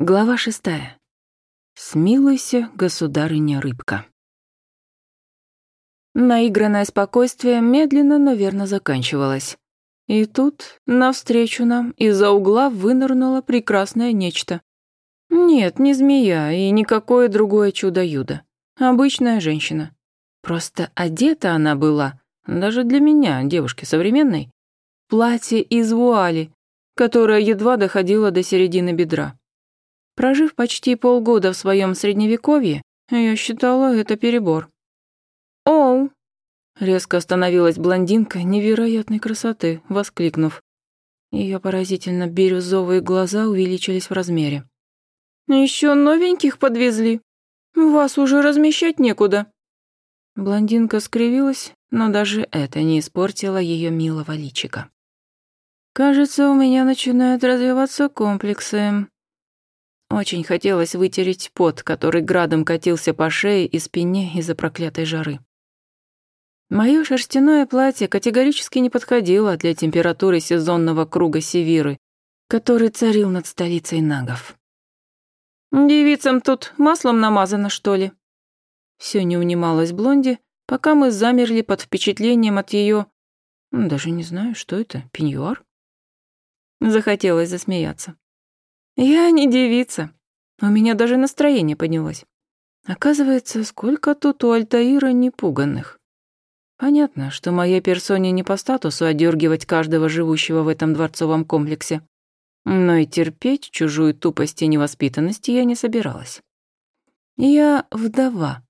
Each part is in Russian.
Глава шестая. «Смилуйся, государыня-рыбка». Наигранное спокойствие медленно, но верно заканчивалось. И тут, навстречу нам, из-за угла вынырнуло прекрасное нечто. Нет, не змея и никакое другое чудо-юдо. Обычная женщина. Просто одета она была, даже для меня, девушки современной, платье из вуали, которое едва доходило до середины бедра. Прожив почти полгода в своем средневековье, я считала это перебор. «Оу!» Резко остановилась блондинка невероятной красоты, воскликнув. Ее поразительно бирюзовые глаза увеличились в размере. Еще новеньких подвезли. Вас уже размещать некуда». Блондинка скривилась, но даже это не испортило ее милого личика. «Кажется, у меня начинают развиваться комплексы. Очень хотелось вытереть пот, который градом катился по шее и спине из-за проклятой жары. Моё шерстяное платье категорически не подходило для температуры сезонного круга Севиры, который царил над столицей нагов. «Девицам тут маслом намазано, что ли?» Все не унималась Блонди, пока мы замерли под впечатлением от ее... Даже не знаю, что это, пеньюар? Захотелось засмеяться. Я не девица. У меня даже настроение поднялось. Оказывается, сколько тут у Альтаира непуганных. Понятно, что моей персоне не по статусу одергивать каждого живущего в этом дворцовом комплексе. Но и терпеть чужую тупость и невоспитанность я не собиралась. Я вдова.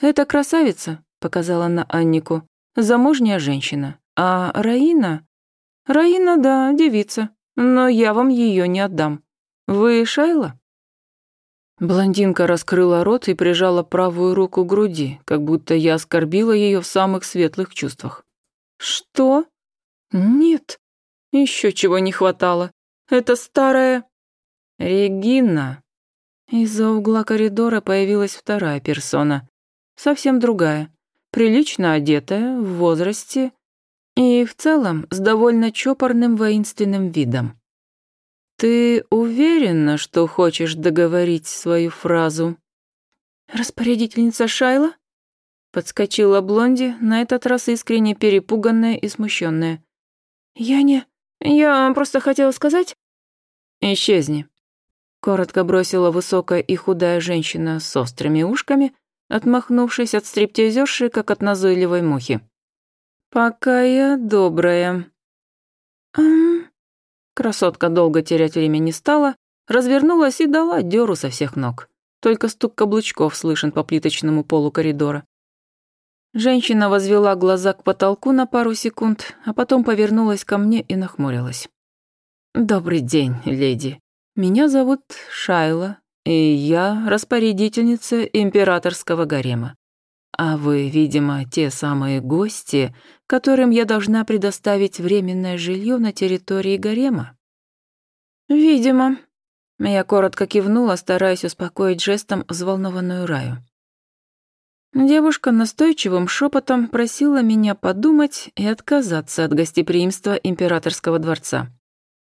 «Это красавица», — показала на Аннику, — «замужняя женщина. А Раина...» «Раина, да, девица, но я вам ее не отдам. «Вы Шайла?» Блондинка раскрыла рот и прижала правую руку к груди, как будто я оскорбила ее в самых светлых чувствах. «Что?» «Нет. Еще чего не хватало. Это старая...» «Регина». Из-за угла коридора появилась вторая персона. Совсем другая. Прилично одетая, в возрасте и в целом с довольно чопорным воинственным видом. «Ты уверена, что хочешь договорить свою фразу?» «Распорядительница Шайла?» Подскочила Блонди, на этот раз искренне перепуганная и смущенная. «Я не... Я просто хотела сказать...» «Исчезни», — коротко бросила высокая и худая женщина с острыми ушками, отмахнувшись от стриптизерши, как от назойливой мухи. «Пока я добрая». Красотка долго терять время не стала, развернулась и дала дёру со всех ног. Только стук каблучков слышен по плиточному полу коридора. Женщина возвела глаза к потолку на пару секунд, а потом повернулась ко мне и нахмурилась. «Добрый день, леди. Меня зовут Шайла, и я распорядительница императорского гарема. А вы, видимо, те самые гости, которым я должна предоставить временное жилье на территории гарема?» «Видимо». Я коротко кивнула, стараясь успокоить жестом взволнованную Раю. Девушка настойчивым шепотом просила меня подумать и отказаться от гостеприимства императорского дворца.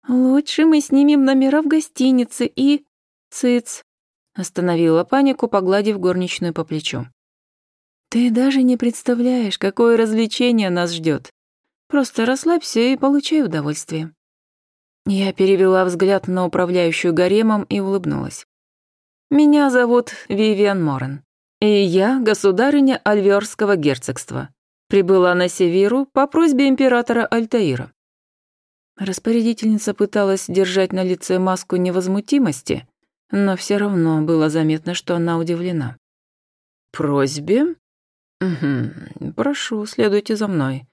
«Лучше мы снимем номера в гостинице и...» «Цыц!» — остановила панику, погладив горничную по плечу. Ты даже не представляешь, какое развлечение нас ждет. Просто расслабься и получай удовольствие. Я перевела взгляд на управляющую гаремом и улыбнулась. Меня зовут Вивиан Морен, и я государыня Альверского герцогства. Прибыла на Севиру по просьбе императора Альтаира. Распорядительница пыталась держать на лице маску невозмутимости, но все равно было заметно, что она удивлена. «Просьбе?» «Угу. Прошу, следуйте за мной.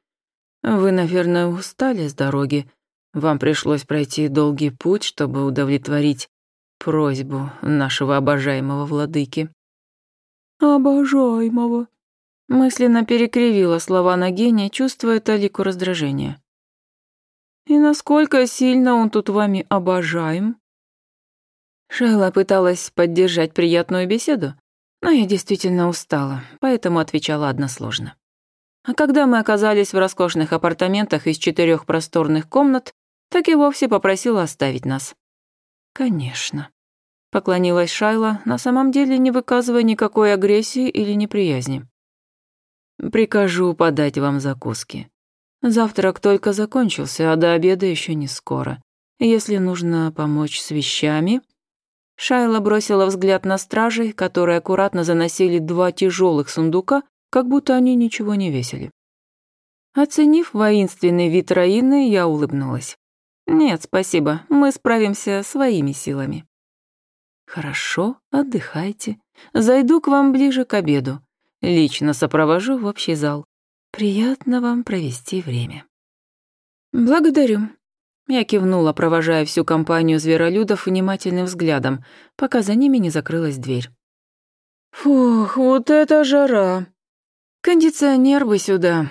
Вы, наверное, устали с дороги. Вам пришлось пройти долгий путь, чтобы удовлетворить просьбу нашего обожаемого владыки». «Обожаемого», — мысленно перекривила слова Нагения, чувствуя талику раздражения. «И насколько сильно он тут вами обожаем?» Шайла пыталась поддержать приятную беседу, но я действительно устала, поэтому отвечала односложно. А когда мы оказались в роскошных апартаментах из четырех просторных комнат, так и вовсе попросила оставить нас. «Конечно», — поклонилась Шайла, на самом деле не выказывая никакой агрессии или неприязни. «Прикажу подать вам закуски. Завтрак только закончился, а до обеда еще не скоро. Если нужно помочь с вещами, Шайла бросила взгляд на стражей, которые аккуратно заносили два тяжелых сундука, как будто они ничего не весили. Оценив воинственный вид Раины, я улыбнулась. «Нет, спасибо, мы справимся своими силами». «Хорошо, отдыхайте. Зайду к вам ближе к обеду. Лично сопровожу в общий зал. Приятно вам провести время». «Благодарю», я кивнула, провожая всю компанию зверолюдов внимательным взглядом, пока за ними не закрылась дверь. «Фух, вот это жара! Кондиционер бы сюда!»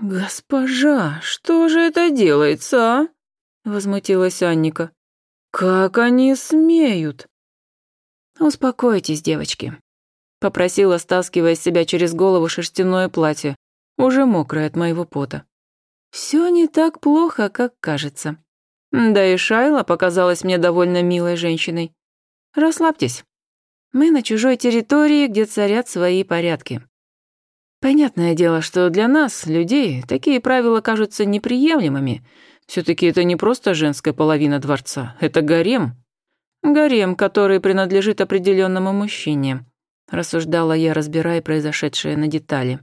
«Госпожа, что же это делается, а?» — возмутилась Анника. «Как они смеют!» «Успокойтесь, девочки», — попросила, стаскивая с себя через голову шерстяное платье, уже мокрое от моего пота. Все не так плохо, как кажется. Да и Шайла показалась мне довольно милой женщиной. Расслабьтесь. Мы на чужой территории, где царят свои порядки. Понятное дело, что для нас, людей, такие правила кажутся неприемлемыми. Все-таки это не просто женская половина дворца, это гарем. Гарем, который принадлежит определенному мужчине, рассуждала я, разбирая произошедшее на детали.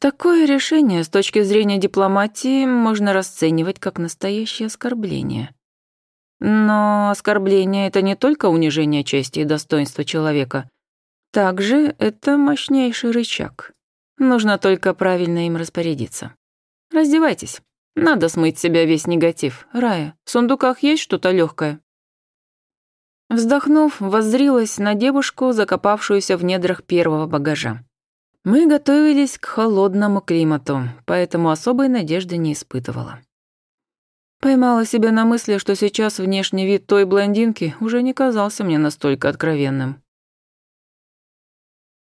Такое решение с точки зрения дипломатии можно расценивать как настоящее оскорбление. Но оскорбление — это не только унижение чести и достоинства человека. Также это мощнейший рычаг. Нужно только правильно им распорядиться. Раздевайтесь. Надо смыть с себя весь негатив. Рая, в сундуках есть что-то легкое. Вздохнув, воззрилась на девушку, закопавшуюся в недрах первого багажа. Мы готовились к холодному климату, поэтому особой надежды не испытывала. Поймала себя на мысли, что сейчас внешний вид той блондинки уже не казался мне настолько откровенным.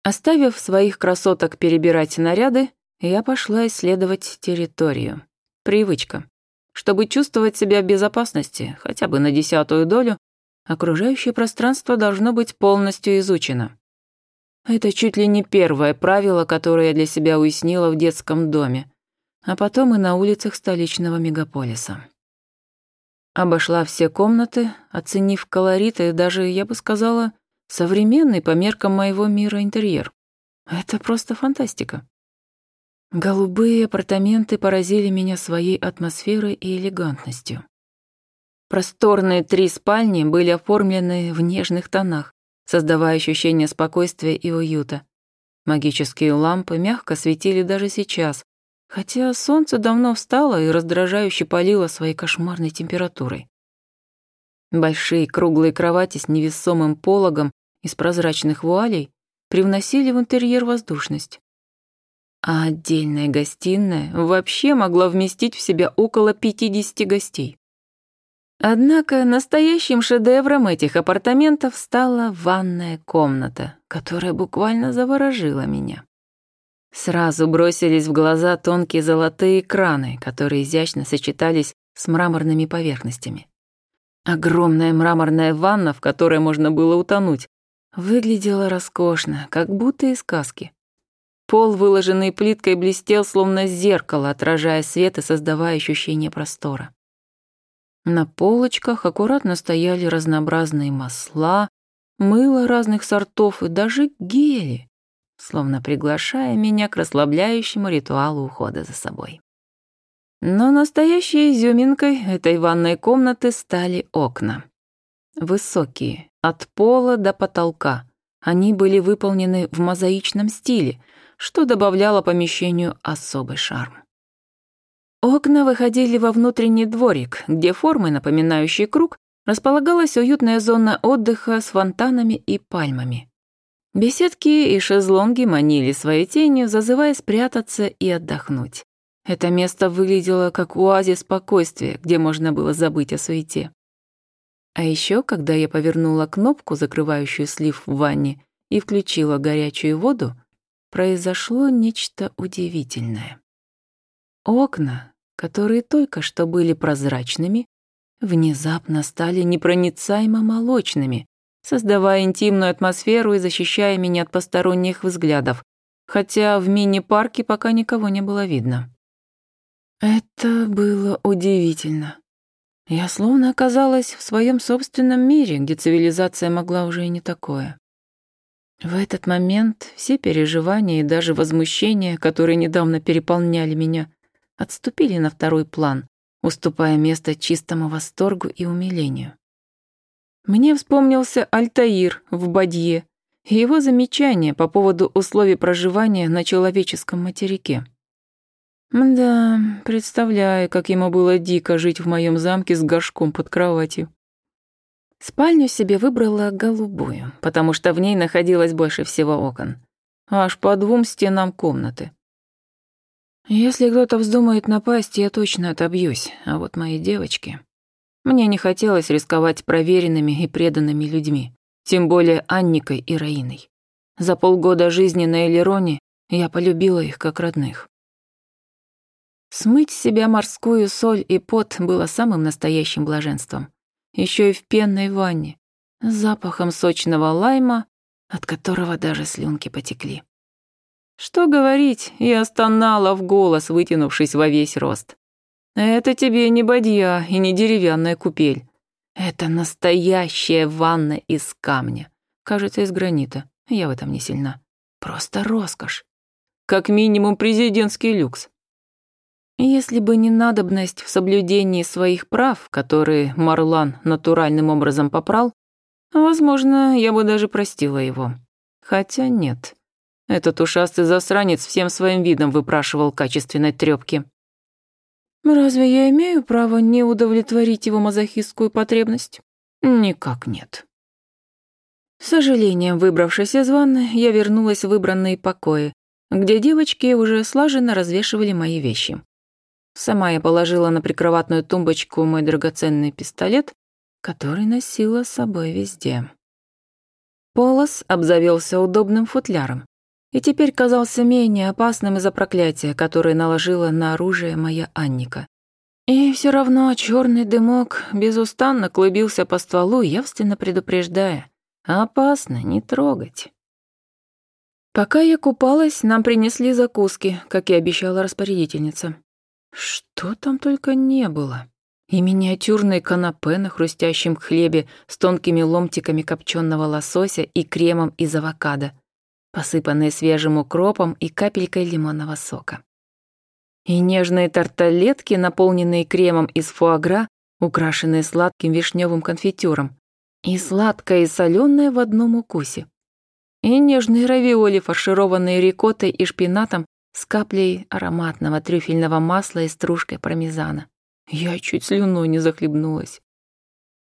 Оставив своих красоток перебирать наряды, я пошла исследовать территорию. Привычка. Чтобы чувствовать себя в безопасности, хотя бы на десятую долю, окружающее пространство должно быть полностью изучено. Это чуть ли не первое правило, которое я для себя уяснила в детском доме, а потом и на улицах столичного мегаполиса. Обошла все комнаты, оценив колорит и даже, я бы сказала, современный по меркам моего мира интерьер. Это просто фантастика. Голубые апартаменты поразили меня своей атмосферой и элегантностью. Просторные три спальни были оформлены в нежных тонах, создавая ощущение спокойствия и уюта. Магические лампы мягко светили даже сейчас, хотя солнце давно встало и раздражающе палило своей кошмарной температурой. Большие круглые кровати с невесомым пологом из прозрачных вуалей привносили в интерьер воздушность. А отдельная гостиная вообще могла вместить в себя около 50 гостей. Однако настоящим шедевром этих апартаментов стала ванная комната, которая буквально заворожила меня. Сразу бросились в глаза тонкие золотые краны, которые изящно сочетались с мраморными поверхностями. Огромная мраморная ванна, в которой можно было утонуть, выглядела роскошно, как будто из сказки. Пол, выложенный плиткой, блестел, словно зеркало, отражая свет и создавая ощущение простора. На полочках аккуратно стояли разнообразные масла, мыло разных сортов и даже гели, словно приглашая меня к расслабляющему ритуалу ухода за собой. Но настоящей изюминкой этой ванной комнаты стали окна. Высокие, от пола до потолка. Они были выполнены в мозаичном стиле, что добавляло помещению особый шарм. Окна выходили во внутренний дворик, где формой напоминающие круг, располагалась уютная зона отдыха с фонтанами и пальмами. Беседки и шезлонги манили своей тенью, зазывая спрятаться и отдохнуть. Это место выглядело как оазис спокойствия, где можно было забыть о суете. А еще, когда я повернула кнопку, закрывающую слив в ванне, и включила горячую воду, произошло нечто удивительное. Окна, которые только что были прозрачными, внезапно стали непроницаемо молочными, создавая интимную атмосферу и защищая меня от посторонних взглядов, хотя в мини-парке пока никого не было видно. Это было удивительно. Я словно оказалась в своем собственном мире, где цивилизация могла уже и не такое. В этот момент все переживания и даже возмущения, которые недавно переполняли меня, отступили на второй план, уступая место чистому восторгу и умилению. Мне вспомнился Альтаир в Бадье и его замечание по поводу условий проживания на человеческом материке. Да, представляю, как ему было дико жить в моем замке с горшком под кроватью. Спальню себе выбрала голубую, потому что в ней находилось больше всего окон. Аж по двум стенам комнаты. Если кто-то вздумает напасть, я точно отобьюсь, а вот мои девочки... Мне не хотелось рисковать проверенными и преданными людьми, тем более Анникой и Раиной. За полгода жизни на Элероне я полюбила их как родных. Смыть себя морскую соль и пот было самым настоящим блаженством. Еще и в пенной ванне, с запахом сочного лайма, от которого даже слюнки потекли. Что говорить, я стонала в голос, вытянувшись во весь рост. «Это тебе не бадья и не деревянная купель. Это настоящая ванна из камня. Кажется, из гранита. Я в этом не сильна. Просто роскошь. Как минимум президентский люкс». Если бы не надобность в соблюдении своих прав, которые Марлан натуральным образом попрал, возможно, я бы даже простила его. Хотя нет. Этот ушастый засранец всем своим видом выпрашивал качественной трёпки. «Разве я имею право не удовлетворить его мазохистскую потребность?» «Никак нет». С сожалением, выбравшись из ванны, я вернулась в выбранные покои, где девочки уже слаженно развешивали мои вещи. Сама я положила на прикроватную тумбочку мой драгоценный пистолет, который носила с собой везде. Полос обзавелся удобным футляром и теперь казался менее опасным из-за проклятия, которое наложила на оружие моя Анника. И все равно черный дымок безустанно клубился по стволу, явственно предупреждая. «Опасно, не трогать». Пока я купалась, нам принесли закуски, как и обещала распорядительница. Что там только не было. И миниатюрные канапе на хрустящем хлебе с тонкими ломтиками копченого лосося и кремом из авокадо, посыпанные свежим укропом и капелькой лимонного сока. И нежные тарталетки, наполненные кремом из фуагра, украшенные сладким вишневым конфитюром, и сладкое и соленое в одном укусе. И нежные равиоли, фаршированные рикоттой и шпинатом с каплей ароматного трюфельного масла и стружкой пармезана. Я чуть слюной не захлебнулась.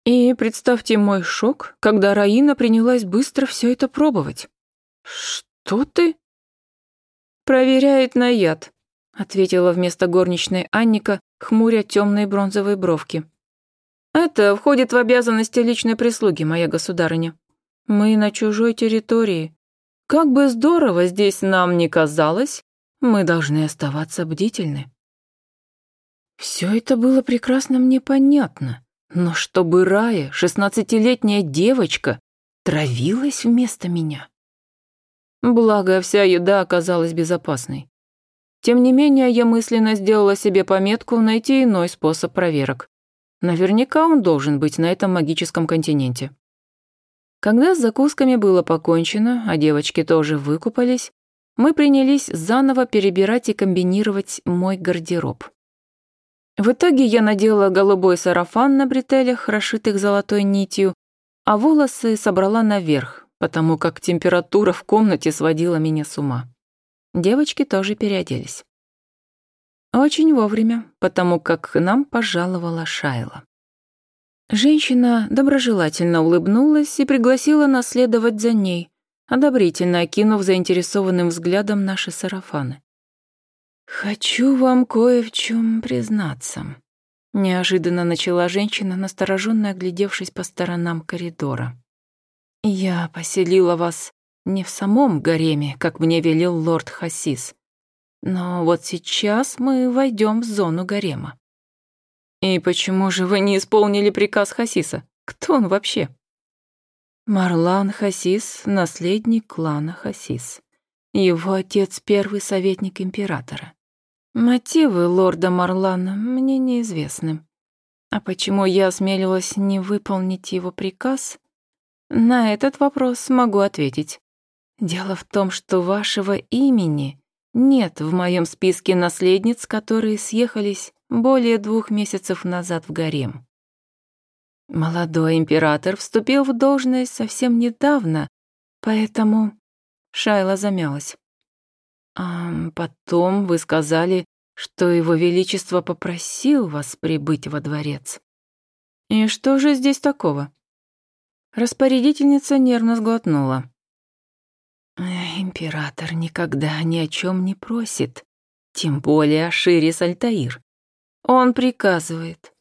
И представьте мой шок, когда Раина принялась быстро все это пробовать. «Что ты?» «Проверяет на яд», — ответила вместо горничной Анника, хмуря темные бронзовые бровки. «Это входит в обязанности личной прислуги, моя государыня. Мы на чужой территории. Как бы здорово здесь нам ни казалось, мы должны оставаться бдительны». Все это было прекрасно мне понятно, но чтобы Рая, шестнадцатилетняя девочка, травилась вместо меня. Благо, вся еда оказалась безопасной. Тем не менее, я мысленно сделала себе пометку найти иной способ проверок. Наверняка он должен быть на этом магическом континенте. Когда с закусками было покончено, а девочки тоже выкупались, мы принялись заново перебирать и комбинировать мой гардероб. В итоге я надела голубой сарафан на бретелях, расшитых золотой нитью, а волосы собрала наверх, потому как температура в комнате сводила меня с ума. Девочки тоже переоделись. Очень вовремя, потому как к нам пожаловала Шайла. Женщина доброжелательно улыбнулась и пригласила нас следовать за ней, одобрительно окинув заинтересованным взглядом наши сарафаны. «Хочу вам кое в чем признаться», — неожиданно начала женщина, настороженно оглядевшись по сторонам коридора. «Я поселила вас не в самом гареме, как мне велел лорд Хасис, но вот сейчас мы войдем в зону гарема». «И почему же вы не исполнили приказ Хасиса? Кто он вообще?» Марлан Хасис — наследник клана Хасис. Его отец — первый советник императора. Мотивы лорда Марлана мне неизвестны. А почему я осмелилась не выполнить его приказ, на этот вопрос могу ответить. Дело в том, что вашего имени нет в моем списке наследниц, которые съехались более двух месяцев назад в гарем. Молодой император вступил в должность совсем недавно, поэтому... Шайла замялась. А потом вы сказали, что его величество попросил вас прибыть во дворец. И что же здесь такого? Распорядительница нервно сглотнула. «Император никогда ни о чем не просит, тем более о Шире Сальтаир. Он приказывает.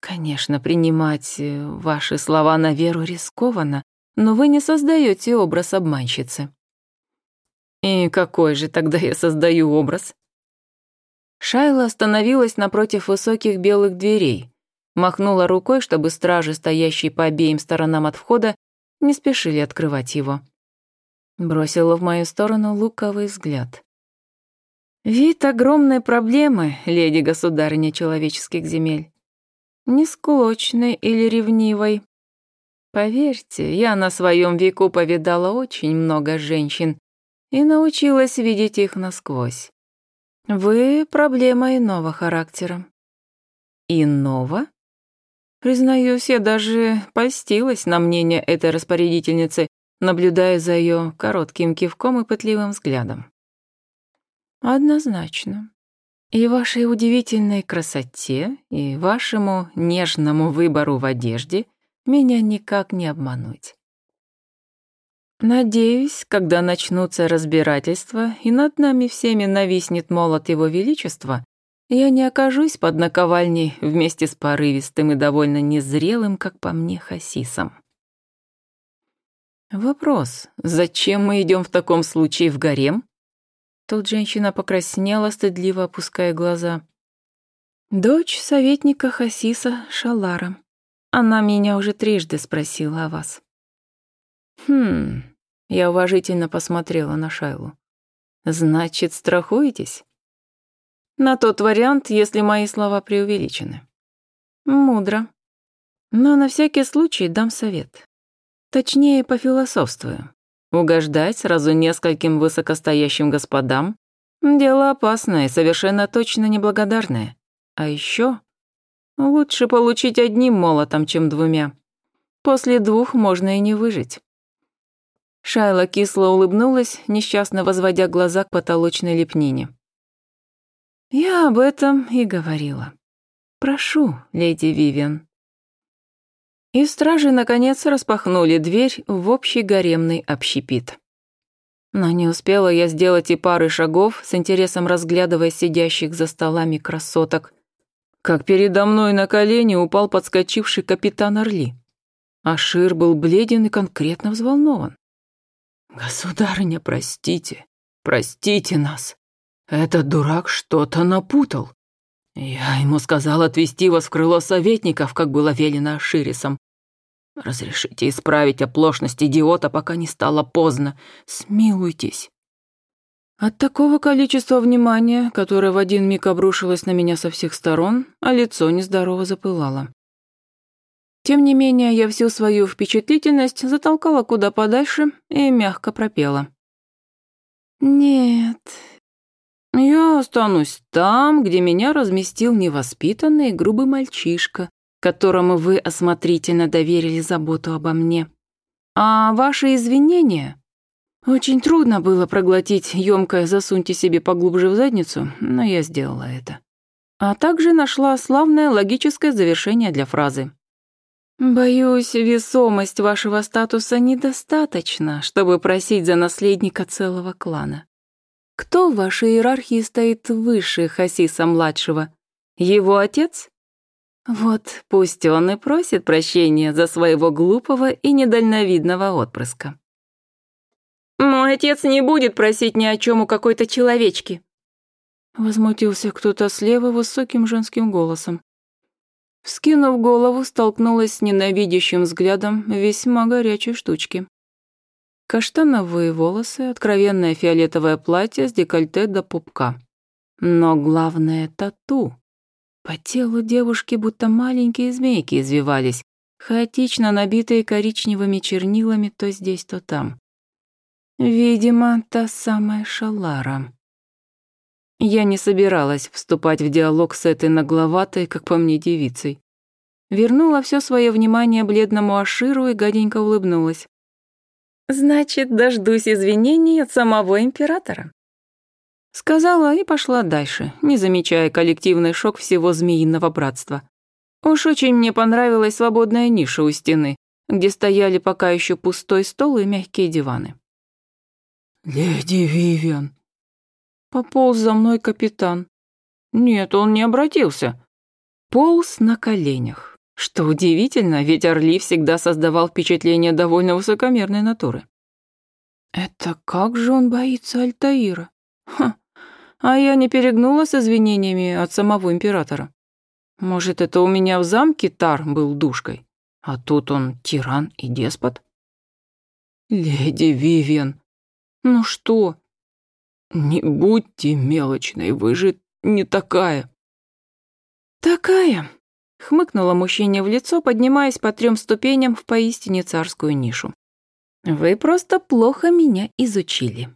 Конечно, принимать э, ваши слова на веру рискованно, но вы не создаете образ обманщицы». «И какой же тогда я создаю образ?» Шайла остановилась напротив высоких белых дверей, Махнула рукой, чтобы стражи, стоящие по обеим сторонам от входа, не спешили открывать его. Бросила в мою сторону луковый взгляд. «Вид огромной проблемы, леди-государыня человеческих земель. Не склочной или ревнивой. Поверьте, я на своем веку повидала очень много женщин и научилась видеть их насквозь. Вы — проблема иного характера». «Иного?» Признаюсь, я даже постилась на мнение этой распорядительницы, наблюдая за ее коротким кивком и пытливым взглядом. «Однозначно. И вашей удивительной красоте, и вашему нежному выбору в одежде меня никак не обмануть. Надеюсь, когда начнутся разбирательства и над нами всеми нависнет молот его величества, я не окажусь под наковальней вместе с порывистым и довольно незрелым, как по мне, Хасисом. Вопрос, зачем мы идем в таком случае в гарем? Тут женщина покраснела, стыдливо опуская глаза. Дочь советника Хасиса Шалара. Она меня уже трижды спросила о вас. Хм, я уважительно посмотрела на Шайлу. Значит, страхуетесь? На тот вариант, если мои слова преувеличены. Мудро. Но на всякий случай дам совет. Точнее, пофилософствую. Угождать сразу нескольким высокостоящим господам — дело опасное, совершенно точно неблагодарное. А еще лучше получить одним молотом, чем двумя. После двух можно и не выжить. Шайла кисло улыбнулась, несчастно возводя глаза к потолочной лепнине. Я об этом и говорила. Прошу, леди Вивен. И стражи, наконец, распахнули дверь в общий гаремный общепит. Но не успела я сделать и пары шагов, с интересом разглядывая сидящих за столами красоток, как передо мной на колени упал подскочивший капитан Орли. Ашир был бледен и конкретно взволнован. «Государыня, простите, простите нас!» Этот дурак что-то напутал. Я ему сказал отвезти вас в крыло советников, как было велено Ширисом. Разрешите исправить оплошность идиота, пока не стало поздно. Смилуйтесь. От такого количества внимания, которое в один миг обрушилось на меня со всех сторон, а лицо нездорово запылало. Тем не менее, я всю свою впечатлительность затолкала куда подальше и мягко пропела. «Нет, я останусь там, где меня разместил невоспитанный и грубый мальчишка, которому вы осмотрительно доверили заботу обо мне. А ваши извинения? Очень трудно было проглотить ёмкое «засуньте себе поглубже в задницу», но я сделала это. А также нашла славное логическое завершение для фразы. «Боюсь, весомость вашего статуса недостаточна, чтобы просить за наследника целого клана. Кто в вашей иерархии стоит выше Хасиса-младшего? Его отец? Вот пусть он и просит прощения за своего глупого и недальновидного отпрыска. «Мой отец не будет просить ни о чем у какой-то человечки», Возмутился кто-то слева высоким женским голосом. Вскинув голову, столкнулась с ненавидящим взглядом весьма горячей штучки. Каштановые волосы, откровенное фиолетовое платье с декольте до пупка. Но главное — тату. По телу девушки будто маленькие змейки извивались, хаотично набитые коричневыми чернилами то здесь, то там. Видимо, та самая Шалара. Я не собиралась вступать в диалог с этой нагловатой, как по мне, девицей. Вернула все свое внимание бледному Аширу и гаденько улыбнулась. Значит, дождусь извинений от самого императора. Сказала и пошла дальше, не замечая коллективный шок всего змеиного братства. Уж очень мне понравилась свободная ниша у стены, где стояли пока еще пустой стол и мягкие диваны. «Леди Вивиан!» Пополз за мной капитан. Нет, он не обратился. Полз на коленях. Что удивительно, ведь Орли всегда создавал впечатление довольно высокомерной натуры. Это как же он боится Альтаира? Ха, а я не перегнула с извинениями от самого императора. Может, это у меня в замке Тар был душкой, а тут он тиран и деспот? Леди Вивиан, ну что? Не будьте мелочной, вы же не такая. Такая, Хмыкнула мужчине в лицо, поднимаясь по трем ступеням в поистине царскую нишу. «Вы просто плохо меня изучили».